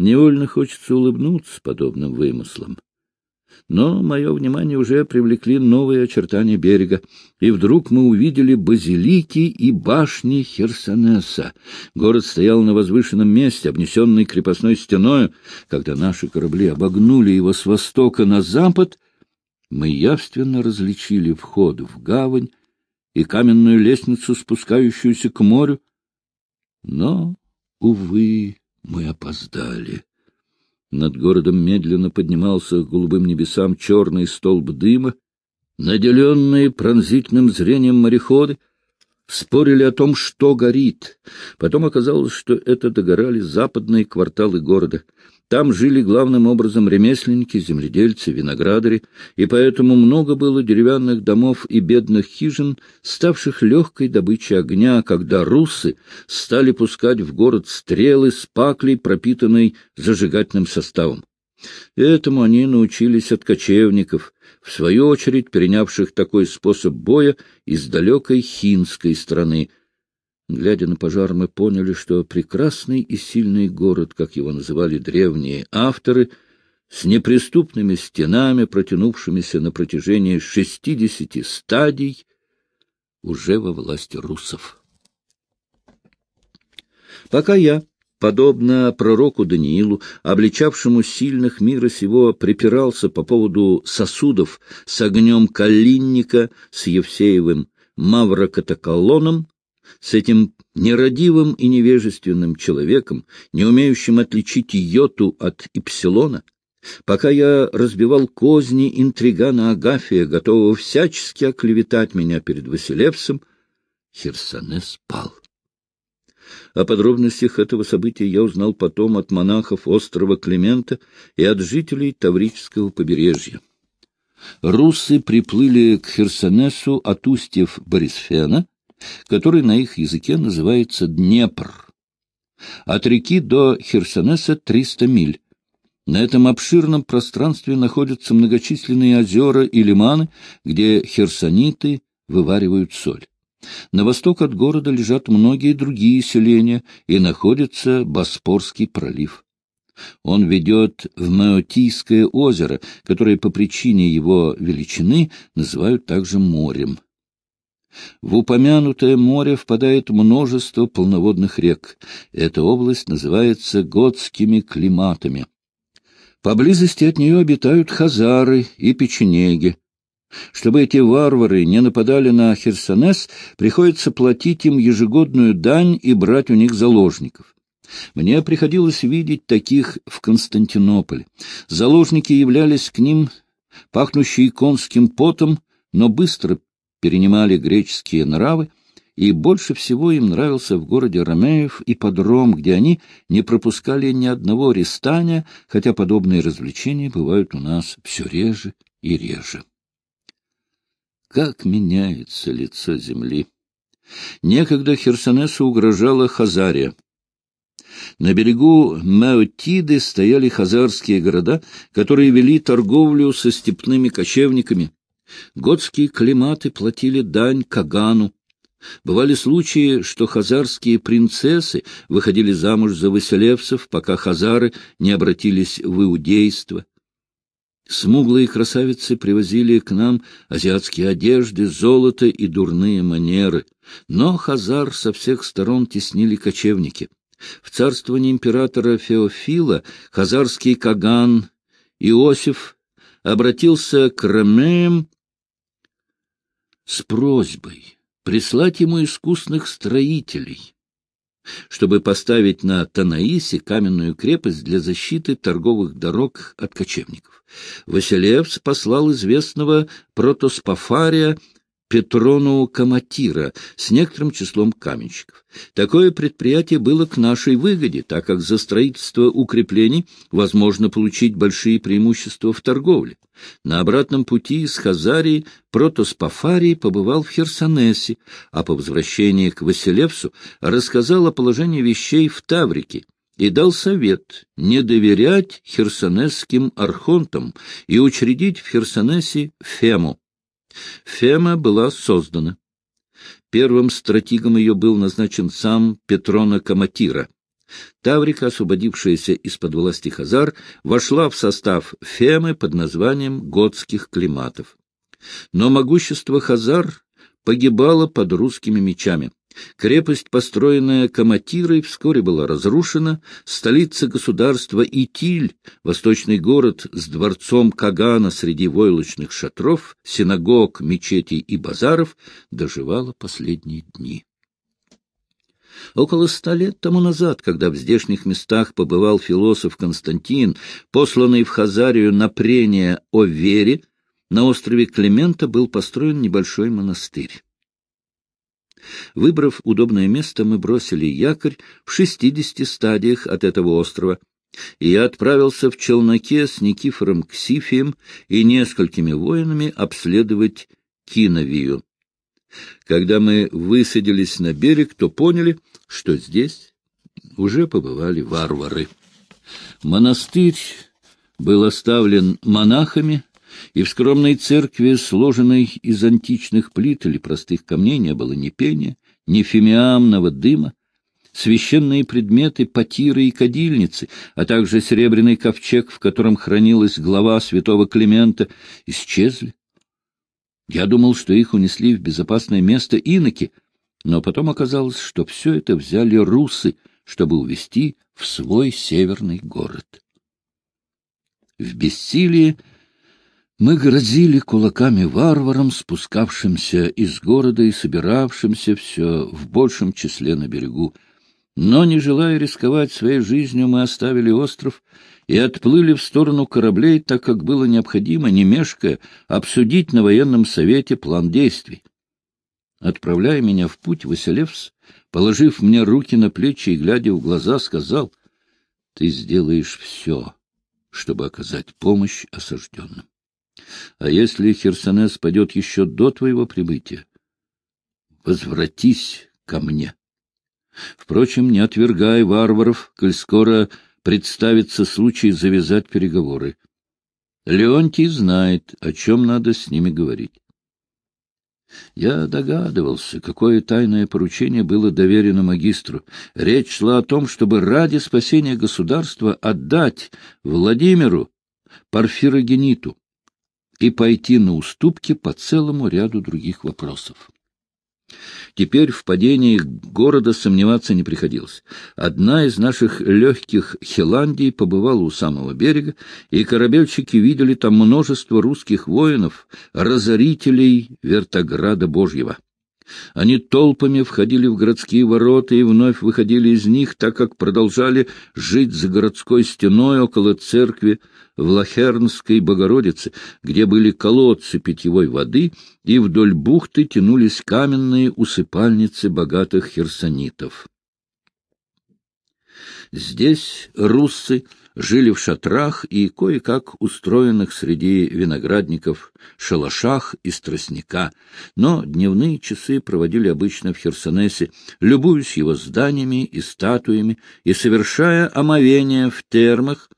Невольно хочется улыбнуться подобным вымыслам. Но мое внимание уже привлекли новые очертания берега, и вдруг мы увидели базилики и башни Херсонеса. Город стоял на возвышенном месте, обнесенный крепостной стеною. Когда наши корабли обогнули его с востока на запад, мы явственно различили вход в гавань и каменную лестницу, спускающуюся к морю. Но, увы, мы опоздали. Над городом медленно поднимался к голубым небесам черный столб дыма. Наделенные пронзительным зрением мореходы спорили о том, что горит. Потом оказалось, что это догорали западные кварталы города — там жили главным образом ремесленники, земледельцы, виноградари, и поэтому много было деревянных домов и бедных хижин, ставших легкой добычей огня, когда руссы стали пускать в город стрелы с паклей, пропитанной зажигательным составом. Этому они научились от кочевников, в свою очередь перенявших такой способ боя из далекой хинской страны — Глядя на пожар, мы поняли, что прекрасный и сильный город, как его называли древние авторы, с неприступными стенами, протянувшимися на протяжении шестидесяти стадий, уже во власти русов. Пока я, подобно пророку Даниилу, обличавшему сильных мира сего, припирался по поводу сосудов с огнем калинника, с Евсеевым Маврокатаколоном, с этим нерадивым и невежественным человеком, не умеющим отличить йоту от ипсилона, пока я разбивал козни интригана Агафия, готового всячески оклеветать меня перед Василевсом, Херсоне спал. О подробностях этого события я узнал потом от монахов острова Климента и от жителей Таврического побережья. Русы приплыли к Херсонесу от устьев Борисфена, который на их языке называется Днепр. От реки до Херсонеса 300 миль. На этом обширном пространстве находятся многочисленные озера и лиманы, где херсониты вываривают соль. На восток от города лежат многие другие селения, и находится Боспорский пролив. Он ведет в Маотийское озеро, которое по причине его величины называют также морем. В упомянутое море впадает множество полноводных рек. Эта область называется Готскими климатами. Поблизости от нее обитают хазары и печенеги. Чтобы эти варвары не нападали на Херсонес, приходится платить им ежегодную дань и брать у них заложников. Мне приходилось видеть таких в Константинополе. Заложники являлись к ним, пахнущие конским потом, но быстро перенимали греческие нравы, и больше всего им нравился в городе Ромеев и подром, где они не пропускали ни одного рестания, хотя подобные развлечения бывают у нас все реже и реже. Как меняется лицо земли! Некогда Херсонесу угрожала Хазария. На берегу Маотиды стояли хазарские города, которые вели торговлю со степными кочевниками. Готские климаты платили дань Кагану. Бывали случаи, что хазарские принцессы выходили замуж за василевцев, пока хазары не обратились в иудейство. Смуглые красавицы привозили к нам азиатские одежды, золото и дурные манеры. Но хазар со всех сторон теснили кочевники. В царствовании императора Феофила хазарский Каган Иосиф обратился к ромеям с просьбой прислать ему искусных строителей, чтобы поставить на Танаисе каменную крепость для защиты торговых дорог от кочевников. Василевс послал известного протоспофария Петрону Каматира с некоторым числом каменщиков. Такое предприятие было к нашей выгоде, так как за строительство укреплений возможно получить большие преимущества в торговле. На обратном пути из Хазарии Протоспофарий побывал в Херсонесе, а по возвращении к Василевсу рассказал о положении вещей в Таврике и дал совет не доверять херсонесским архонтам и учредить в Херсонесе Фему. Фема была создана. Первым стратегом ее был назначен сам Петрона Каматира. Таврика, освободившаяся из-под власти Хазар, вошла в состав Фемы под названием Готских климатов. Но могущество Хазар погибало под русскими мечами. Крепость, построенная Каматирой, вскоре была разрушена, столица государства Итиль, восточный город с дворцом Кагана среди войлочных шатров, синагог, мечетей и базаров, доживала последние дни. Около ста лет тому назад, когда в здешних местах побывал философ Константин, посланный в Хазарию на прение о вере, на острове Климента был построен небольшой монастырь. Выбрав удобное место, мы бросили якорь в шестидесяти стадиях от этого острова, и я отправился в челноке с Никифором Ксифием и несколькими воинами обследовать Киновию. Когда мы высадились на берег, то поняли, что здесь уже побывали варвары. Монастырь был оставлен монахами, и в скромной церкви, сложенной из античных плит или простых камней, не было ни пения, ни фимиамного дыма. Священные предметы, потиры и кадильницы, а также серебряный ковчег, в котором хранилась глава святого Климента, исчезли. Я думал, что их унесли в безопасное место иноки, но потом оказалось, что все это взяли русы, чтобы увезти в свой северный город. В бессилии мы грозили кулаками варварам, спускавшимся из города и собиравшимся все в большем числе на берегу. Но, не желая рисковать своей жизнью, мы оставили остров и отплыли в сторону кораблей, так как было необходимо, не мешкая, обсудить на военном совете план действий. Отправляя меня в путь, Василевс, положив мне руки на плечи и глядя в глаза, сказал, — Ты сделаешь все, чтобы оказать помощь осажденным. А если Херсонес пойдет еще до твоего прибытия, возвратись ко мне. Впрочем, не отвергай варваров, коль скоро представится случай завязать переговоры. Леонтий знает, о чем надо с ними говорить. Я догадывался, какое тайное поручение было доверено магистру. Речь шла о том, чтобы ради спасения государства отдать Владимиру Порфирогениту и пойти на уступки по целому ряду других вопросов. Теперь в падении города сомневаться не приходилось. Одна из наших легких Хиландий побывала у самого берега, и корабельщики видели там множество русских воинов, разорителей Вертограда Божьего. Они толпами входили в городские ворота и вновь выходили из них, так как продолжали жить за городской стеной около церкви в Лахернской Богородице, где были колодцы питьевой воды, и вдоль бухты тянулись каменные усыпальницы богатых херсонитов. Здесь руссы жили в шатрах и кое-как устроенных среди виноградников шалашах из тростника, но дневные часы проводили обычно в Херсонесе, любуясь его зданиями и статуями и совершая омовения в термах,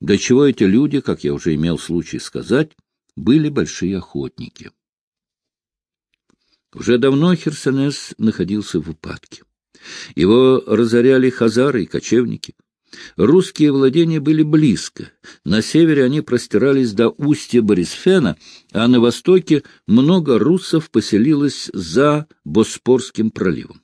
до чего эти люди, как я уже имел случай сказать, были большие охотники. Уже давно Херсонес находился в упадке. Его разоряли хазары и кочевники — Русские владения были близко. На севере они простирались до устья Борисфена, а на востоке много руссов поселилось за Боспорским проливом.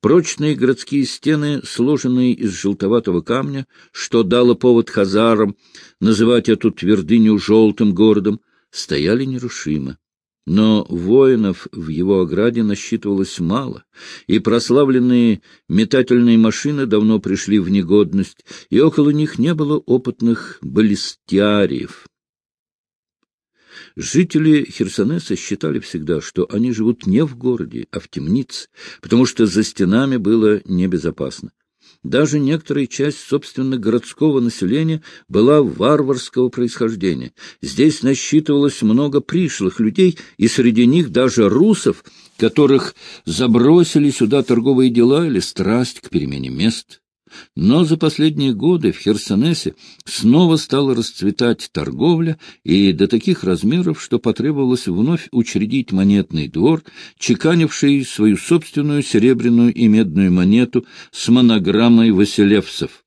Прочные городские стены, сложенные из желтоватого камня, что дало повод хазарам называть эту твердыню желтым городом, стояли нерушимо. Но воинов в его ограде насчитывалось мало, и прославленные метательные машины давно пришли в негодность, и около них не было опытных баллистиариев. Жители Херсонеса считали всегда, что они живут не в городе, а в темнице, потому что за стенами было небезопасно. Даже некоторая часть, собственно, городского населения была варварского происхождения. Здесь насчитывалось много пришлых людей, и среди них даже русов, которых забросили сюда торговые дела или страсть к перемене мест. Но за последние годы в Херсонесе снова стала расцветать торговля, и до таких размеров, что потребовалось вновь учредить монетный двор, чеканивший свою собственную серебряную и медную монету с монограммой Василевцев.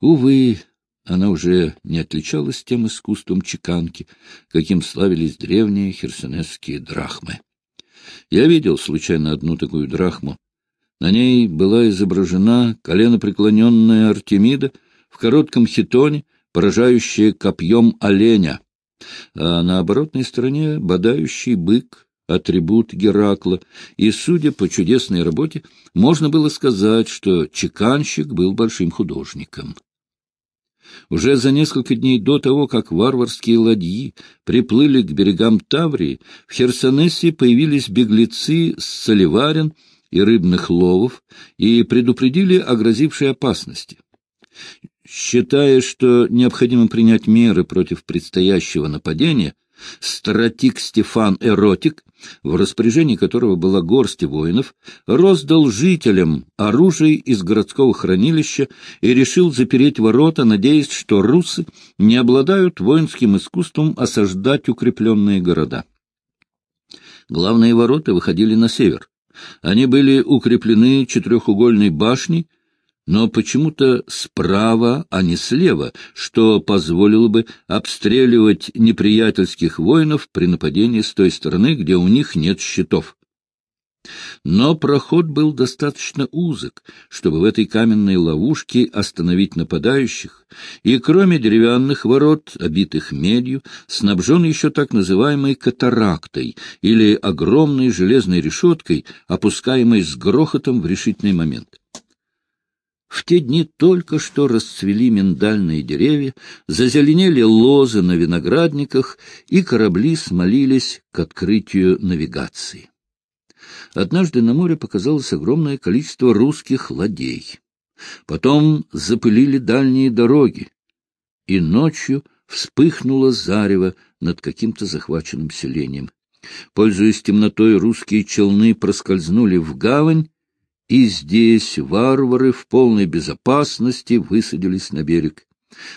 Увы, она уже не отличалась тем искусством чеканки, каким славились древние херсонесские драхмы. Я видел случайно одну такую драхму. На ней была изображена коленопреклоненная Артемида в коротком хитоне, поражающая копьем оленя, а на оборотной стороне бодающий бык, атрибут Геракла, и, судя по чудесной работе, можно было сказать, что чеканщик был большим художником. Уже за несколько дней до того, как варварские ладьи приплыли к берегам Таврии, в Херсонесе появились беглецы с Соливарин и рыбных ловов и предупредили о грозившей опасности. Считая, что необходимо принять меры против предстоящего нападения, стратик Стефан Эротик в распоряжении которого была горсть воинов, роздал жителям оружие из городского хранилища и решил запереть ворота, надеясь, что русы не обладают воинским искусством осаждать укрепленные города. Главные ворота выходили на север. Они были укреплены четырехугольной башней, но почему-то справа, а не слева, что позволило бы обстреливать неприятельских воинов при нападении с той стороны, где у них нет щитов. Но проход был достаточно узок, чтобы в этой каменной ловушке остановить нападающих, и кроме деревянных ворот, обитых медью, снабжен еще так называемой катарактой или огромной железной решеткой, опускаемой с грохотом в решительный момент. В те дни только что расцвели миндальные деревья, зазеленели лозы на виноградниках, и корабли смолились к открытию навигации. Однажды на море показалось огромное количество русских ладей. Потом запылили дальние дороги, и ночью вспыхнуло зарево над каким-то захваченным селением. Пользуясь темнотой, русские челны проскользнули в гавань, и здесь варвары в полной безопасности высадились на берег.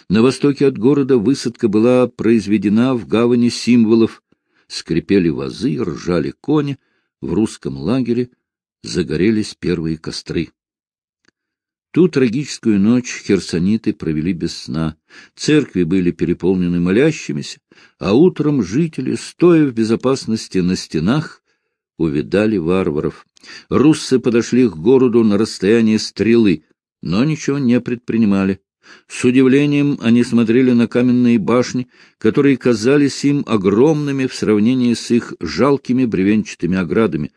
На востоке от города высадка была произведена в гавани символов. Скрипели вазы, ржали кони, в русском лагере загорелись первые костры. Ту трагическую ночь херсониты провели без сна. Церкви были переполнены молящимися, а утром жители, стоя в безопасности на стенах, увидали варваров. Руссы подошли к городу на расстояние стрелы, но ничего не предпринимали. С удивлением они смотрели на каменные башни, которые казались им огромными в сравнении с их жалкими бревенчатыми оградами.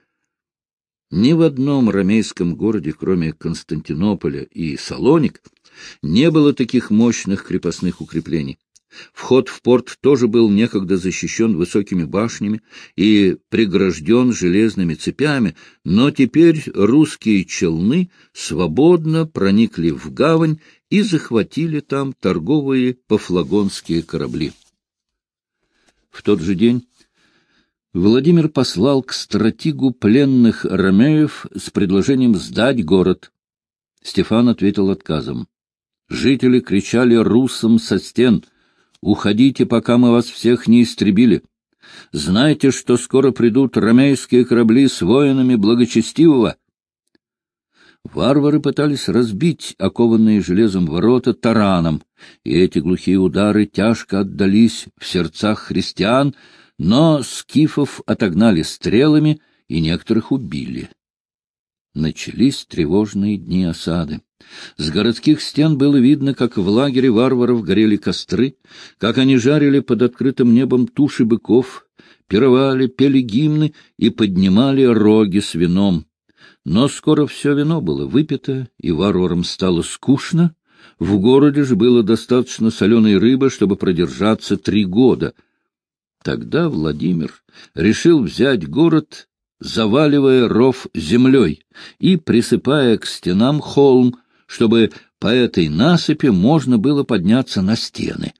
Ни в одном ромейском городе, кроме Константинополя и Салоник, не было таких мощных крепостных укреплений. Вход в порт тоже был некогда защищен высокими башнями и прегражден железными цепями, но теперь русские челны свободно проникли в гавань и захватили там торговые пофлагонские корабли. В тот же день Владимир послал к стратегу пленных ромеев с предложением сдать город. Стефан ответил отказом. Жители кричали русам со стен — Уходите, пока мы вас всех не истребили. Знайте, что скоро придут ромейские корабли с воинами благочестивого. Варвары пытались разбить окованные железом ворота тараном, и эти глухие удары тяжко отдались в сердцах христиан, но скифов отогнали стрелами и некоторых убили. Начались тревожные дни осады. С городских стен было видно, как в лагере варваров горели костры, как они жарили под открытым небом туши быков, пировали, пели гимны и поднимали роги с вином. Но скоро все вино было выпито, и варварам стало скучно. В городе же было достаточно соленой рыбы, чтобы продержаться три года. Тогда Владимир решил взять город, заваливая ров землей и присыпая к стенам холм, чтобы по этой насыпи можно было подняться на стены.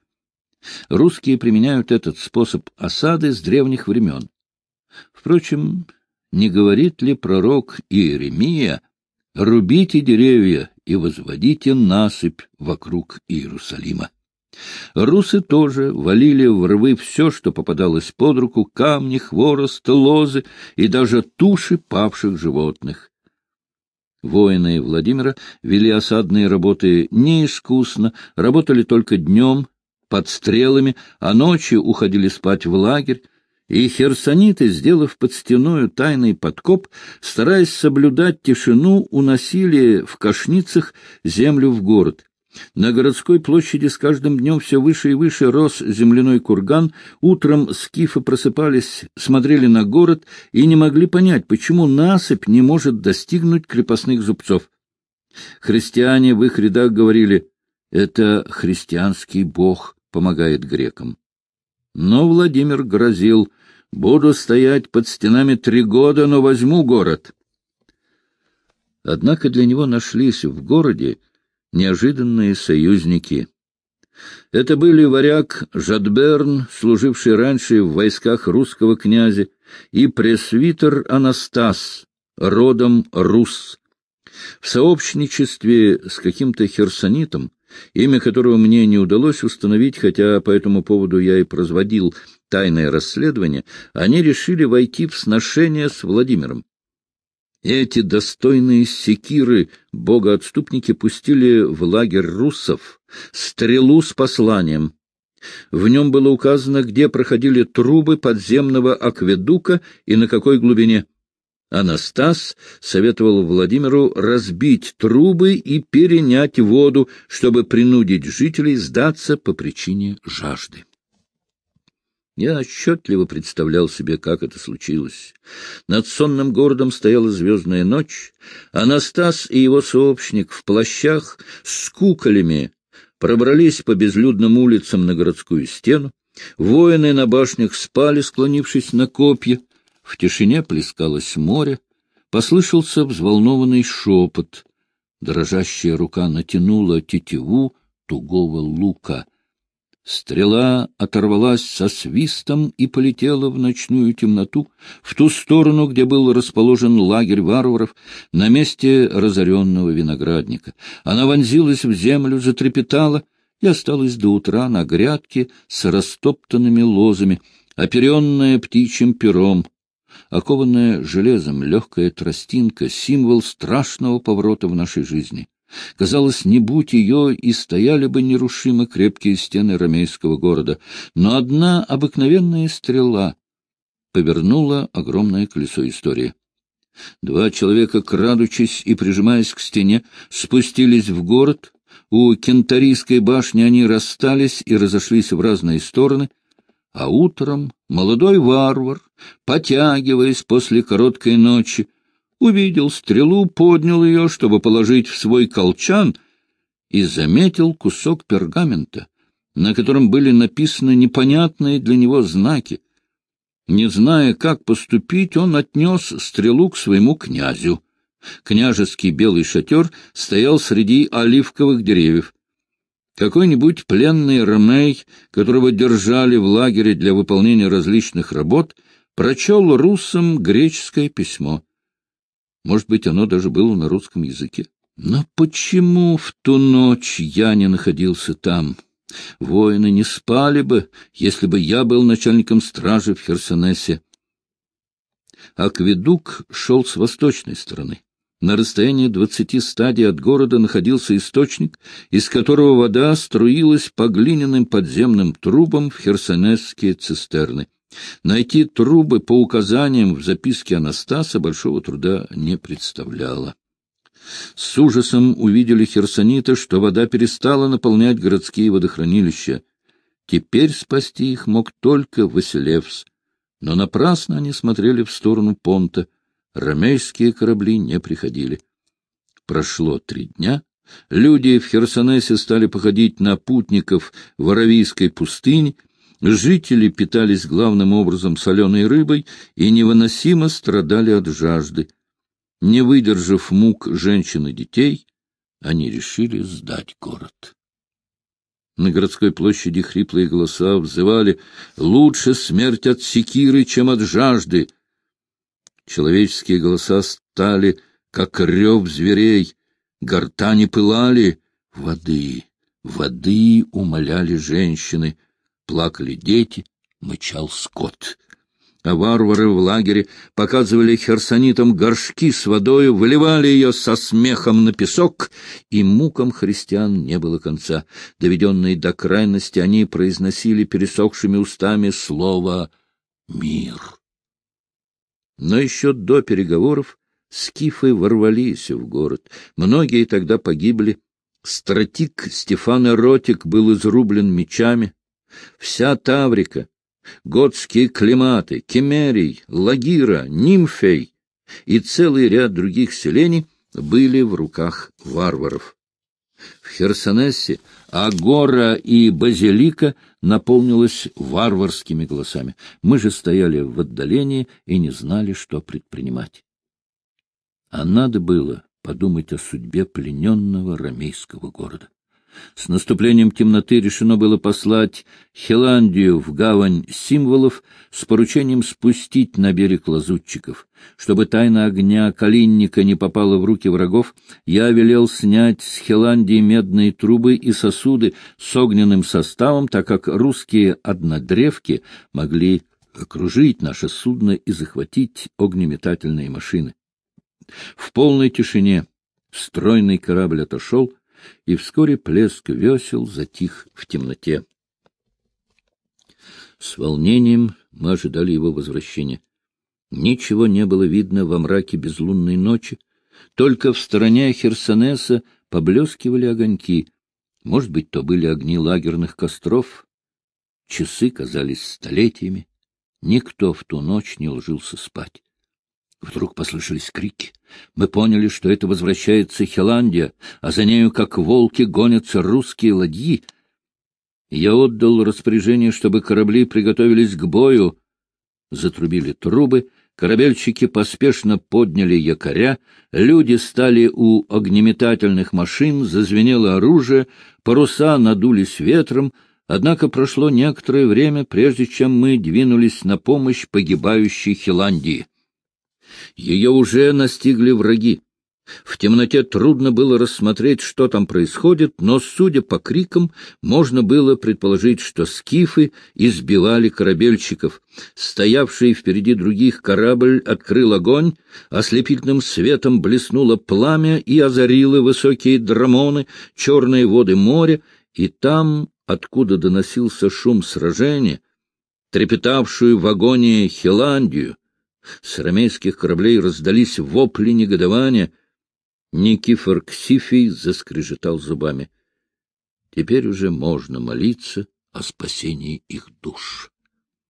Русские применяют этот способ осады с древних времен. Впрочем, не говорит ли пророк Иеремия, рубите деревья и возводите насыпь вокруг Иерусалима. Русы тоже валили в рвы все, что попадалось под руку, камни, хворост, лозы и даже туши павших животных. Воины Владимира вели осадные работы неискусно, работали только днем, под стрелами, а ночью уходили спать в лагерь, и херсониты, сделав под стеною тайный подкоп, стараясь соблюдать тишину, уносили в кошницах землю в город. На городской площади с каждым днем все выше и выше рос земляной курган. Утром скифы просыпались, смотрели на город и не могли понять, почему насыпь не может достигнуть крепостных зубцов. Христиане в их рядах говорили, это христианский бог помогает грекам. Но Владимир грозил, буду стоять под стенами три года, но возьму город. Однако для него нашлись в городе неожиданные союзники. Это были варяг Жадберн, служивший раньше в войсках русского князя, и пресвитер Анастас, родом рус. В сообщничестве с каким-то херсонитом, имя которого мне не удалось установить, хотя по этому поводу я и производил тайное расследование, они решили войти в сношение с Владимиром. Эти достойные секиры богоотступники пустили в лагерь руссов стрелу с посланием. В нем было указано, где проходили трубы подземного акведука и на какой глубине. Анастас советовал Владимиру разбить трубы и перенять воду, чтобы принудить жителей сдаться по причине жажды. Я отчетливо представлял себе, как это случилось. Над сонным городом стояла звездная ночь. Анастас и его сообщник в плащах с куколями пробрались по безлюдным улицам на городскую стену. Воины на башнях спали, склонившись на копья. В тишине плескалось море. Послышался взволнованный шепот. Дрожащая рука натянула тетиву тугого лука — Стрела оторвалась со свистом и полетела в ночную темноту, в ту сторону, где был расположен лагерь варваров, на месте разоренного виноградника. Она вонзилась в землю, затрепетала и осталась до утра на грядке с растоптанными лозами, оперенная птичьим пером. Окованная железом легкая тростинка — символ страшного поворота в нашей жизни. Казалось, не будь ее, и стояли бы нерушимо крепкие стены ромейского города, но одна обыкновенная стрела повернула огромное колесо истории. Два человека, крадучись и прижимаясь к стене, спустились в город. У Кентарийской башни они расстались и разошлись в разные стороны, а утром молодой варвар, потягиваясь после короткой ночи, увидел стрелу, поднял ее, чтобы положить в свой колчан, и заметил кусок пергамента, на котором были написаны непонятные для него знаки. Не зная, как поступить, он отнес стрелу к своему князю. Княжеский белый шатер стоял среди оливковых деревьев. Какой-нибудь пленный ромей, которого держали в лагере для выполнения различных работ, прочел русам греческое письмо — может быть, оно даже было на русском языке. Но почему в ту ночь я не находился там? Воины не спали бы, если бы я был начальником стражи в Херсонесе. Акведук шел с восточной стороны. На расстоянии двадцати стадий от города находился источник, из которого вода струилась по глиняным подземным трубам в херсонесские цистерны. Найти трубы по указаниям в записке Анастаса большого труда не представляло. С ужасом увидели херсониты, что вода перестала наполнять городские водохранилища. Теперь спасти их мог только Василевс. Но напрасно они смотрели в сторону понта. Ромейские корабли не приходили. Прошло три дня. Люди в Херсонесе стали походить на путников в Аравийской пустыне — Жители питались главным образом соленой рыбой и невыносимо страдали от жажды. Не выдержав мук женщин и детей, они решили сдать город. На городской площади хриплые голоса взывали «Лучше смерть от секиры, чем от жажды!» Человеческие голоса стали как рев зверей, гортани пылали, воды, воды умоляли женщины, плакали дети, мычал скот а варвары в лагере показывали херсонитам горшки с водою, выливали ее со смехом на песок, и мукам христиан не было конца. Доведенные до крайности, они произносили пересохшими устами слово «мир». Но еще до переговоров скифы ворвались в город. Многие тогда погибли. Стратик Стефана Ротик был изрублен мечами. Вся Таврика, готские климаты, Кемерий, Лагира, Нимфей и целый ряд других селений были в руках варваров. В Херсонесе Агора и Базилика наполнилась варварскими голосами. Мы же стояли в отдалении и не знали, что предпринимать. А надо было подумать о судьбе плененного ромейского города. С наступлением темноты решено было послать Хеландию в гавань символов с поручением спустить на берег лазутчиков. Чтобы тайна огня калинника не попала в руки врагов, я велел снять с Хеландии медные трубы и сосуды с огненным составом, так как русские однодревки могли окружить наше судно и захватить огнеметательные машины. В полной тишине стройный корабль отошел, и вскоре плеск весел затих в темноте. С волнением мы ожидали его возвращения. Ничего не было видно во мраке безлунной ночи, только в стороне Херсонеса поблескивали огоньки. Может быть, то были огни лагерных костров. Часы казались столетиями. Никто в ту ночь не ложился спать. Вдруг послышались крики. Мы поняли, что это возвращается Хеландия, а за нею, как волки, гонятся русские ладьи. Я отдал распоряжение, чтобы корабли приготовились к бою. Затрубили трубы, корабельщики поспешно подняли якоря, люди стали у огнеметательных машин, зазвенело оружие, паруса надулись ветром, однако прошло некоторое время, прежде чем мы двинулись на помощь погибающей Хиландии. Ее уже настигли враги. В темноте трудно было рассмотреть, что там происходит, но, судя по крикам, можно было предположить, что скифы избивали корабельщиков. Стоявший впереди других корабль открыл огонь, ослепительным светом блеснуло пламя и озарило высокие драмоны, черные воды моря, и там, откуда доносился шум сражения, трепетавшую в агонии Хиландию, с ромейских кораблей раздались вопли негодования. Никифор Ксифий заскрежетал зубами. Теперь уже можно молиться о спасении их душ.